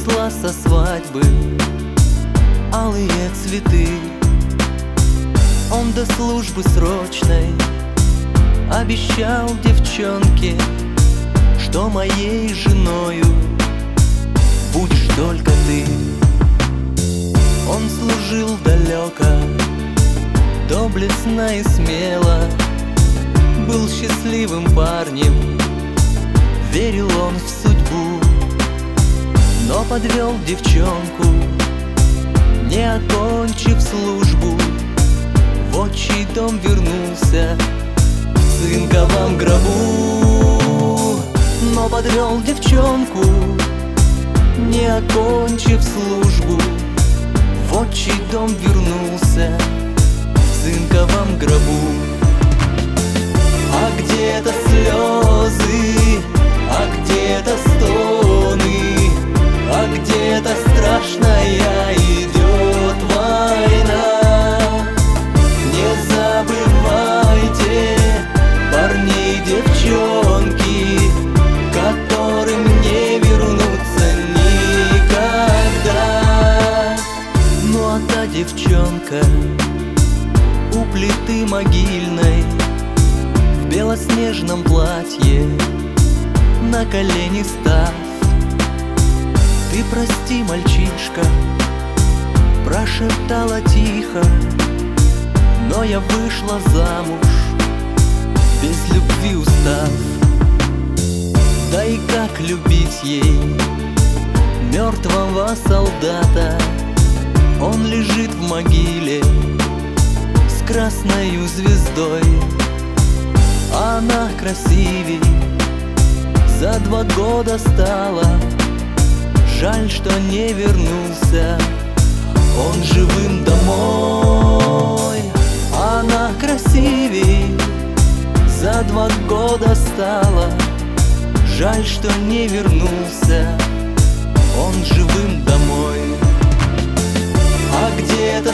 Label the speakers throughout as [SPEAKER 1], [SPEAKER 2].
[SPEAKER 1] Принесла со свадьбы алые цветы. Он до службы срочной обещал девчонке Что моей женою будешь только ты. Он служил далеко, доблестно и смело Был счастливым парнем, верил он в судьбу подвел девчонку, не окончив службу. В отчий дом вернулся в цинковом гробу. Но подвел девчонку не окончив службу. В отчий дом вернулся В цинковом гробу. А где-то слезы белоснежном платье На колени став. Ты прости, мальчишка Прошептала тихо Но я вышла замуж Без любви устав Да и как любить ей Мертвого солдата? Он лежит в могиле С красною звездой Она красивей. За два года стала Жаль, что не вернулся. Он живым домой. Она красивей. За два года стала Жаль, что не вернулся. Он живым домой. А где-то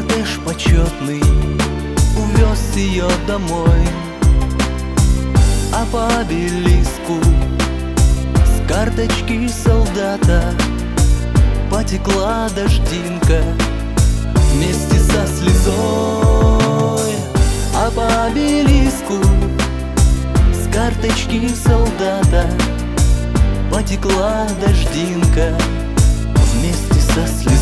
[SPEAKER 1] Кортеж почетный Увез ее домой. А по обелиску С карточки солдата Потекла дождинка Вместе со слезой. А по обелиску С карточки солдата Потекла дождинка Вместе со слезой